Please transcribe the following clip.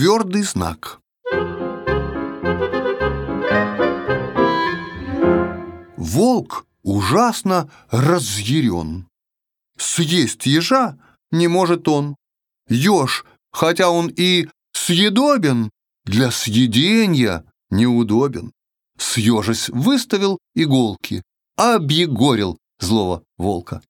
Твердый знак. Волк ужасно разъярен. Съесть ежа не может он. Еж, хотя он и съедобен, для съедения неудобен. Съежись выставил иголки, объегорил злого волка.